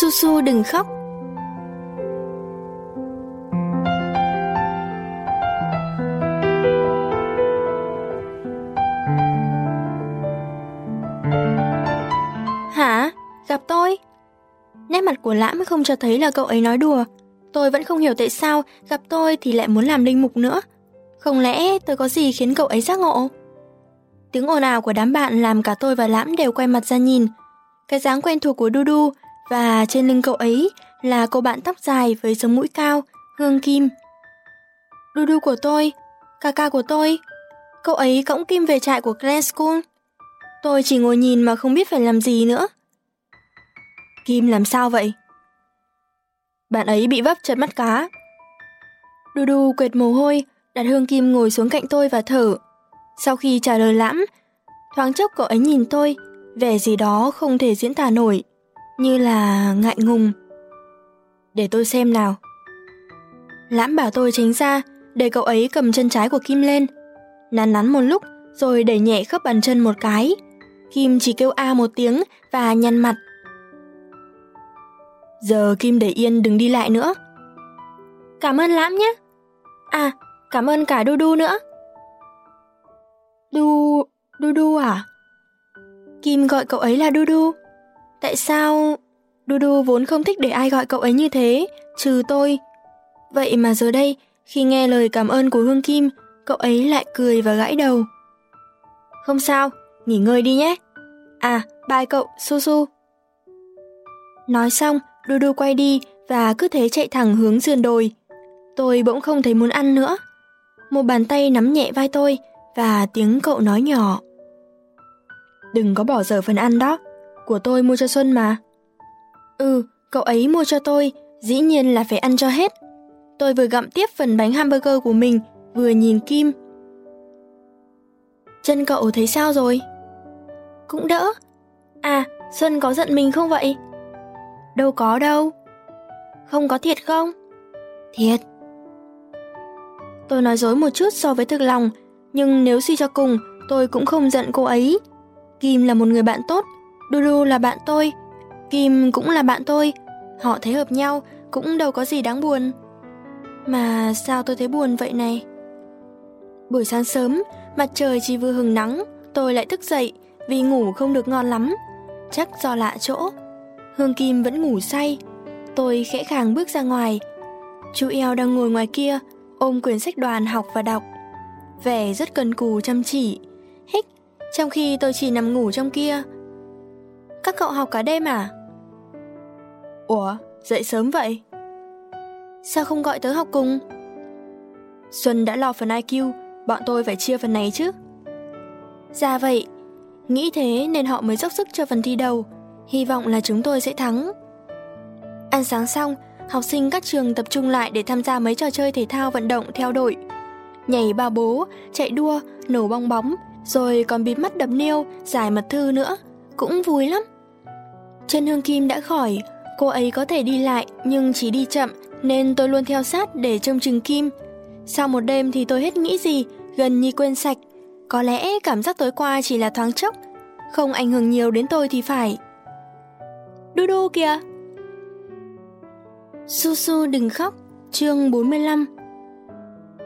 Su Su đừng khóc. Hả? Gặp tôi? Nét mặt của Lãm không cho thấy là cậu ấy nói đùa. Tôi vẫn không hiểu tại sao gặp tôi thì lại muốn làm linh mục nữa. Không lẽ tôi có gì khiến cậu ấy giác ngộ? Tiếng ồn ào của đám bạn làm cả tôi và Lãm đều quay mặt ra nhìn. Cái dáng quen thuộc của Dudu và trên lưng cậu ấy là cô bạn tóc dài với sống mũi cao, Hương Kim. Dudu của tôi, ca ca của tôi, cậu ấy cõng Kim về trại của Glen School. Tôi chỉ ngồi nhìn mà không biết phải làm gì nữa. Kim làm sao vậy? Bạn ấy bị vấp chật mắt cá. Dudu quệt mồ hôi, đặt Hương Kim ngồi xuống cạnh tôi và thở. Sau khi trả lời lãm, thoáng chốc cậu ấy nhìn tôi, vẻ gì đó không thể diễn tả nổi, như là ngại ngùng. Để tôi xem nào. Lãm bảo tôi tránh ra, để cậu ấy cầm chân trái của Kim lên. Nắn nắn một lúc, rồi đẩy nhẹ khớp bàn chân một cái. Kim chỉ kêu a một tiếng và nhăn mặt. Giờ Kim để yên đừng đi lại nữa. Cảm ơn Lãm nhé. À, cảm ơn cả Du Du nữa. Du... Du Du à? Kim gọi cậu ấy là Du Du. Tại sao... Du vốn không thích để ai gọi cậu ấy như thế, trừ tôi. Vậy mà giờ đây, khi nghe lời cảm ơn của Hương Kim, cậu ấy lại cười và gãi đầu. Không sao, nghỉ ngơi đi nhé. À, bye cậu, Su Su. Nói xong, Du quay đi và cứ thế chạy thẳng hướng sườn đồi. Tôi bỗng không thấy muốn ăn nữa. Một bàn tay nắm nhẹ vai tôi và tiếng cậu nói nhỏ. Đừng có bỏ dở phần ăn đó, của tôi mua cho Xuân mà. Ừ, cậu ấy mua cho tôi, dĩ nhiên là phải ăn cho hết. Tôi vừa gặm tiếp phần bánh hamburger của mình, vừa nhìn Kim. Chân cậu thấy sao rồi? Cũng đỡ. À, Xuân có giận mình không vậy? Đâu có đâu. Không có thiệt không? Thiệt. Tôi nói dối một chút so với thực lòng, nhưng nếu suy cho cùng, tôi cũng không giận cô ấy. Kim là một người bạn tốt, Duru là bạn tôi, Kim cũng là bạn tôi. Họ thấy hợp nhau, cũng đâu có gì đáng buồn. Mà sao tôi thấy buồn vậy này? Buổi sáng sớm, mặt trời chỉ vừa hừng nắng, tôi lại thức dậy vì ngủ không được ngon lắm. Chắc do lạ chỗ. Hương Kim vẫn ngủ say. Tôi khẽ khàng bước ra ngoài. Chú eo đang ngồi ngoài kia, ôm quyển sách đoàn học và đọc. Vẻ rất cần cù chăm chỉ. Hích, trong khi tôi chỉ nằm ngủ trong kia. Các cậu học cả đêm à? Ủa, dậy sớm vậy? Sao không gọi tớ học cùng? Xuân đã lo phần IQ, bọn tôi phải chia phần này chứ. Dạ vậy, nghĩ thế nên họ mới dốc sức cho phần thi đầu, hy vọng là chúng tôi sẽ thắng. Ăn sáng xong, học sinh các trường tập trung lại để tham gia mấy trò chơi thể thao vận động theo đội. Nhảy ba bố, chạy đua, nổ bong bóng, rồi còn bịt mắt đập niêu, giải mật thư nữa, cũng vui lắm. Chân Hương Kim đã khỏi, cô ấy có thể đi lại nhưng chỉ đi chậm nên tôi luôn theo sát để trông chừng Kim. Sau một đêm thì tôi hết nghĩ gì, gần như quên sạch. Có lẽ cảm giác tối qua chỉ là thoáng chốc, không ảnh hưởng nhiều đến tôi thì phải. Đu đu kìa! Su Su đừng khóc, chương 45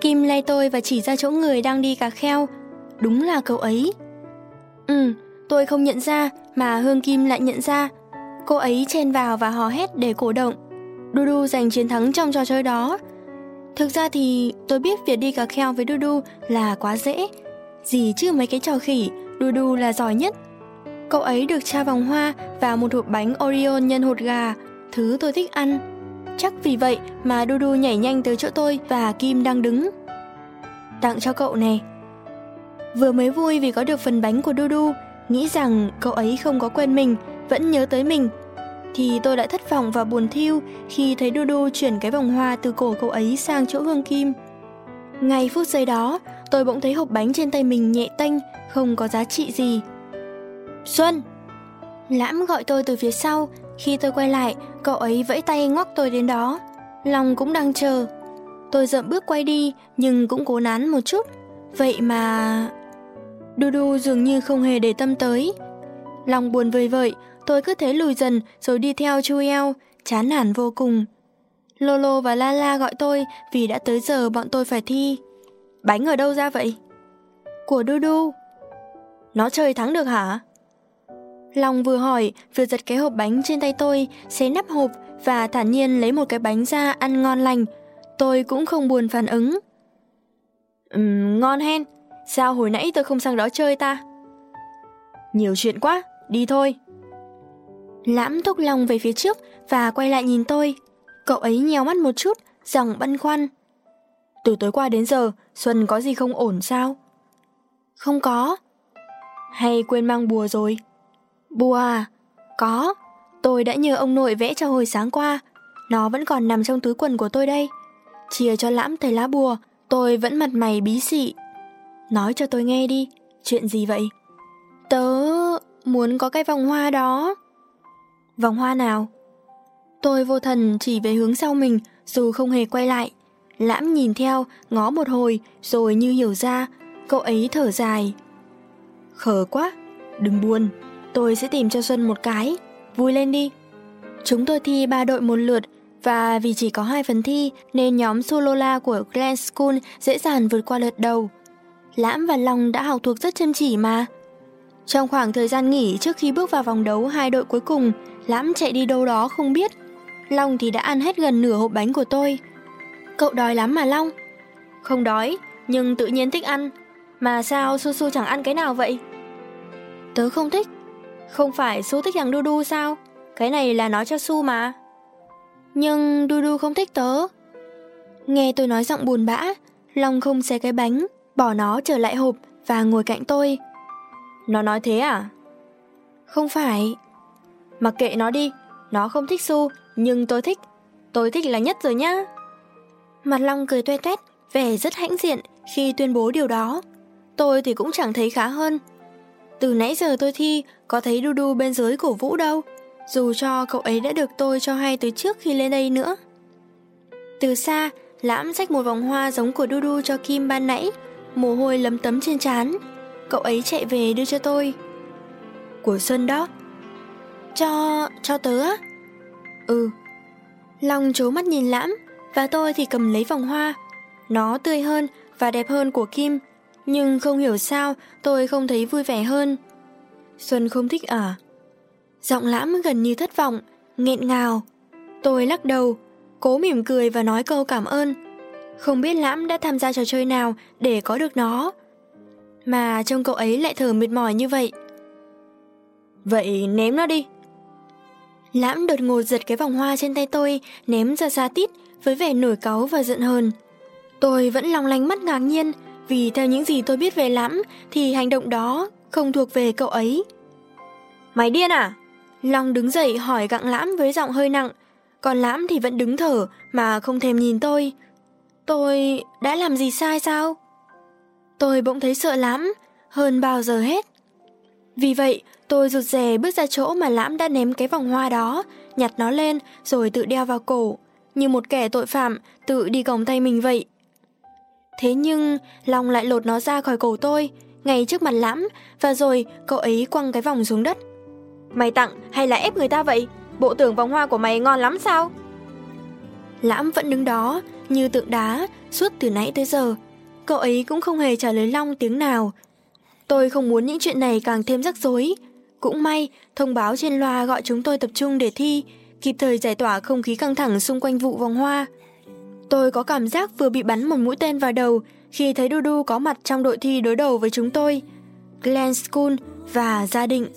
Kim lay tôi và chỉ ra chỗ người đang đi cà kheo. Đúng là cậu ấy. Ừ, tôi không nhận ra mà Hương Kim lại nhận ra. Cô ấy chen vào và hò hét để cổ động. Dudu giành chiến thắng trong trò chơi đó. Thực ra thì tôi biết việc đi cà kheo với Dudu là quá dễ. Gì chứ mấy cái trò khỉ, Dudu là giỏi nhất. Cậu ấy được trao vòng hoa và một hộp bánh Oreo nhân hột gà, thứ tôi thích ăn. Chắc vì vậy mà Dudu nhảy nhanh tới chỗ tôi và Kim đang đứng. Tặng cho cậu này. Vừa mới vui vì có được phần bánh của Dudu, nghĩ rằng cậu ấy không có quên mình, vẫn nhớ tới mình. Thì tôi lại thất vọng và buồn thiêu khi thấy Dudu chuyển cái vòng hoa từ cổ cậu ấy sang chỗ Hương Kim. Ngay phút giây đó, tôi bỗng thấy hộp bánh trên tay mình nhẹ tênh, không có giá trị gì. Xuân! Lãm gọi tôi từ phía sau, khi tôi quay lại, cậu ấy vẫy tay ngoắc tôi đến đó. Lòng cũng đang chờ. Tôi dậm bước quay đi, nhưng cũng cố nán một chút. Vậy mà... Dudu dường như không hề để tâm tới. Lòng buồn vơi vợi, tôi cứ thế lùi dần rồi đi theo chu eo, chán nản vô cùng. Lolo và Lala gọi tôi vì đã tới giờ bọn tôi phải thi. Bánh ở đâu ra vậy? Của Dudu. Nó chơi thắng được hả? Long vừa hỏi, vừa giật cái hộp bánh trên tay tôi, xé nắp hộp và thản nhiên lấy một cái bánh ra ăn ngon lành. Tôi cũng không buồn phản ứng. Ừm, ngon hen. Sao hồi nãy tôi không sang đó chơi ta? Nhiều chuyện quá, đi thôi. Lãm thúc Long về phía trước và quay lại nhìn tôi. Cậu ấy nheo mắt một chút, giọng băn khoăn. Từ tối qua đến giờ, Xuân có gì không ổn sao? Không có. Hay quên mang bùa rồi? Bùa à? Có. Tôi đã nhờ ông nội vẽ cho hồi sáng qua. Nó vẫn còn nằm trong túi quần của tôi đây. Chia cho lãm thầy lá bùa, tôi vẫn mặt mày bí xị. Nói cho tôi nghe đi, chuyện gì vậy? Tớ muốn có cái vòng hoa đó. Vòng hoa nào? Tôi vô thần chỉ về hướng sau mình dù không hề quay lại. Lãm nhìn theo, ngó một hồi rồi như hiểu ra, cậu ấy thở dài. Khờ quá, đừng buồn, tôi sẽ tìm cho Xuân một cái, vui lên đi. Chúng tôi thi ba đội một lượt và vì chỉ có hai phần thi nên nhóm Solola của Grand School dễ dàng vượt qua lượt đầu. Lãm và Long đã học thuộc rất chăm chỉ mà. Trong khoảng thời gian nghỉ trước khi bước vào vòng đấu hai đội cuối cùng, Lãm chạy đi đâu đó không biết. Long thì đã ăn hết gần nửa hộp bánh của tôi. Cậu đói lắm mà Long. Không đói, nhưng tự nhiên thích ăn. Mà sao Su Su chẳng ăn cái nào vậy? Tớ không thích. Không phải Su thích thằng Du sao? Cái này là nói cho Su mà. Nhưng Du không thích tớ. Nghe tôi nói giọng buồn bã, Long không xé cái bánh, bỏ nó trở lại hộp và ngồi cạnh tôi. Nó nói thế à? Không phải. Mặc kệ nó đi, nó không thích Su, nhưng tôi thích. Tôi thích là nhất rồi nhá. Mặt Long cười toe toét, vẻ rất hãnh diện khi tuyên bố điều đó. Tôi thì cũng chẳng thấy khá hơn. Từ nãy giờ tôi thi, có thấy Du Du bên dưới cổ vũ đâu. Dù cho cậu ấy đã được tôi cho hay từ trước khi lên đây nữa. Từ xa, Lãm xách một vòng hoa giống của Du Du cho Kim ban nãy, mồ hôi lấm tấm trên trán. Cậu ấy chạy về đưa cho tôi. Của Xuân đó. Cho... cho tớ á? Ừ. Long chố mắt nhìn Lãm, và tôi thì cầm lấy vòng hoa. Nó tươi hơn và đẹp hơn của Kim, nhưng không hiểu sao tôi không thấy vui vẻ hơn. Xuân không thích à? Giọng lãm gần như thất vọng, nghẹn ngào. Tôi lắc đầu, cố mỉm cười và nói câu cảm ơn. Không biết lãm đã tham gia trò chơi nào để có được nó. Mà trông cậu ấy lại thở mệt mỏi như vậy. Vậy ném nó đi. Lãm đột ngột giật cái vòng hoa trên tay tôi, ném ra xa tít với vẻ nổi cáu và giận hờn. Tôi vẫn long lanh mắt ngạc nhiên, vì theo những gì tôi biết về Lãm thì hành động đó không thuộc về cậu ấy. Mày điên à? Long đứng dậy hỏi gặng Lãm với giọng hơi nặng, còn Lãm thì vẫn đứng thở mà không thèm nhìn tôi. Tôi đã làm gì sai sao? Tôi bỗng thấy sợ lắm hơn bao giờ hết. Vì vậy, tôi rụt rè bước ra chỗ mà Lãm đã ném cái vòng hoa đó, nhặt nó lên rồi tự đeo vào cổ, như một kẻ tội phạm tự đi còng tay mình vậy. Thế nhưng, Long lại lột nó ra khỏi cổ tôi, ngay trước mặt Lãm, và rồi cậu ấy quăng cái vòng xuống đất. Mày tặng hay là ép người ta vậy? Bộ tưởng vòng hoa của mày ngon lắm sao? Lãm vẫn đứng đó, như tượng đá, suốt từ nãy tới giờ. Cậu ấy cũng không hề trả lời Long tiếng nào. Tôi không muốn những chuyện này càng thêm rắc rối. Cũng may, thông báo trên loa gọi chúng tôi tập trung để thi, kịp thời giải tỏa không khí căng thẳng xung quanh vụ vòng hoa. Tôi có cảm giác vừa bị bắn một mũi tên vào đầu khi thấy Dudu có mặt trong đội thi đối đầu với chúng tôi, Glen School và gia đình.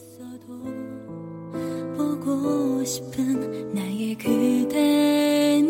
보고 싶은 나의 그대는